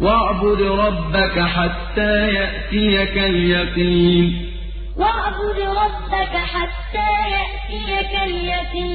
واعبد ربك حتى يأتيك اليقين. واعبد ربك حتى يأتيك اليقين.